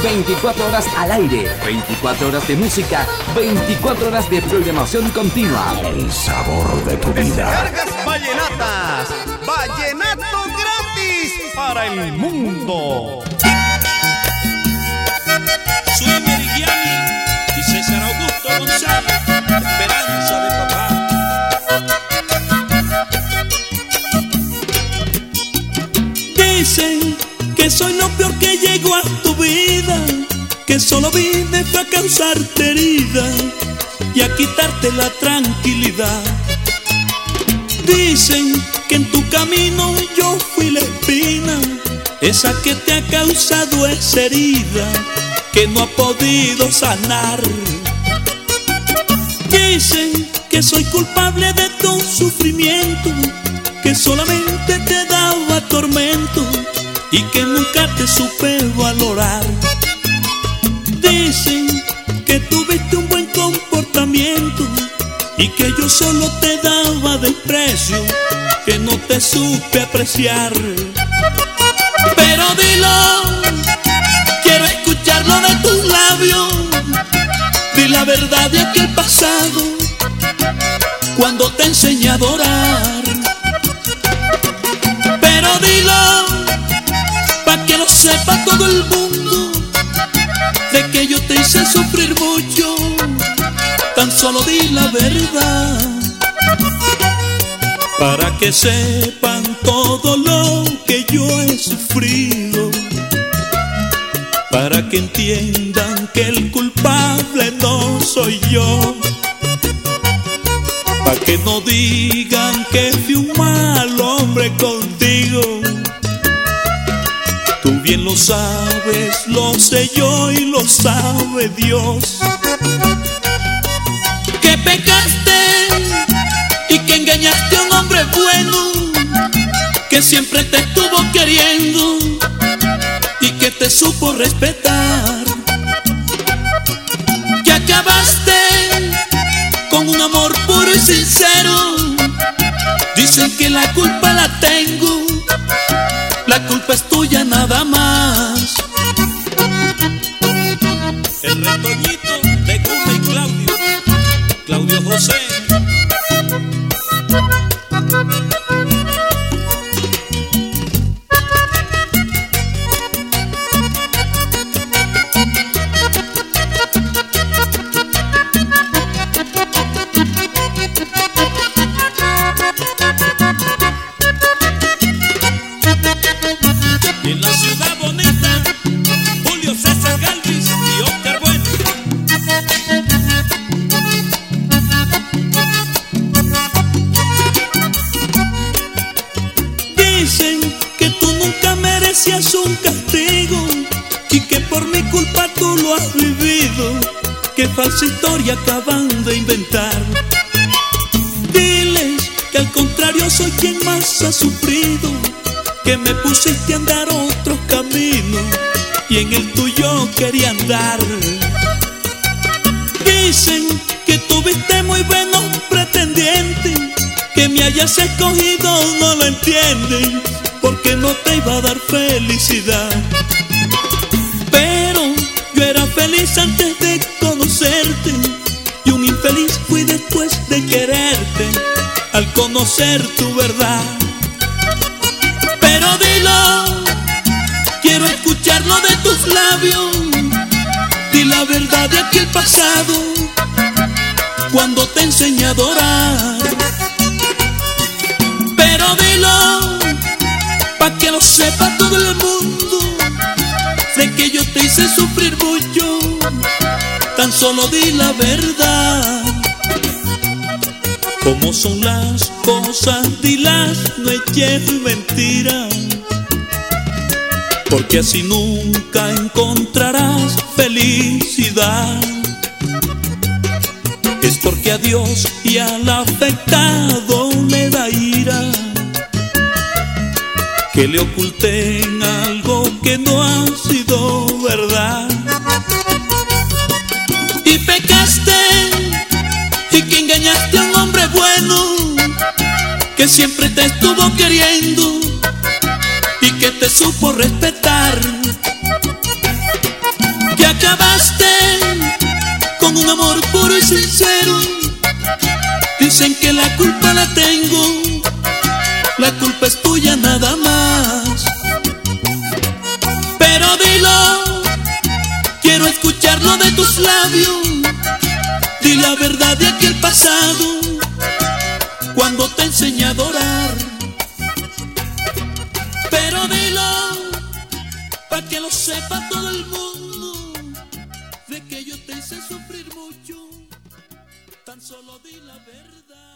24 horas al aire, 24 horas de música, 24 horas de programación continua. El sabor de tu vida. Cargas vallenatas. Vallenato gratis para el mundo. Soy Merigiani y César Augusto González, esperanza de papá. Dicen que soy lo peor que llegó a para causarte herida y a quitarte la tranquilidad. Dicen que en tu camino yo fui la espina, esa que te ha causado esa herida que no ha podido sanar. Dicen que soy culpable de tu sufrimiento, que solamente te daba tormento y que nunca te supe valorar. Dicen que tuviste un buen comportamiento y que yo solo te daba desprecio, que no te supe apreciar. Pero dilo, quiero escucharlo de tus labios, di la verdad de aquel pasado, cuando te enseñé a adorar. Pero dilo, pa' que lo sepa todo el mundo, sufrir mucho, tan solo di la verdad. Para que sepan todo lo que yo he sufrido, para que entiendan que el culpable no soy yo. Para que no digan que fui un mal hombre contigo. Bien lo sabes, lo sé yo y lo sabe Dios. Que pecaste y que engañaste a un hombre bueno que siempre te estuvo queriendo y que te supo respetar. Que acabaste con un amor puro y sincero. Dicen que la culpa la tengo, la culpa es tuya nada más. Dicen que tú nunca merecías un castigo y que por mi culpa tú lo has vivido. Qué falsa historia acaban de inventar. Diles que al contrario soy quien más ha sufrido, que me pusiste a andar otro camino y en el tuyo quería andar. Dicen que tuviste muy buenos pretendientes, que me hayas escogido no lo entienden, porque no te iba a dar felicidad. Pero yo era feliz antes de conocerte y un infeliz fui después de quererte al conocer tu verdad. Pero dilo, quiero escucharlo de tus labios, di la verdad de aquel pasado cuando te enseñé a adorar. Pero dilo, pa' que lo sepa todo el mundo, de que yo te hice sufrir mucho, tan solo di la verdad. Como son las cosas, dilas, no eches mentira. Porque así nunca encontrarás felicidad. Es porque a Dios y al afectado le da ira que le oculten algo que no ha sido verdad. Y pecaste y que engañaste a un hombre bueno que siempre te estuvo queriendo y que te supo respetar. Que acabaste con un amor puro y sincero. Dicen que la culpa la tengo la culpa es tuya nada más. Pero dilo, quiero escucharlo de tus labios. Di la verdad de aquel pasado, cuando te enseñé a adorar. Pero dilo, para que lo sepa todo el mundo, de que yo te hice sufrir mucho. Tan solo di la verdad.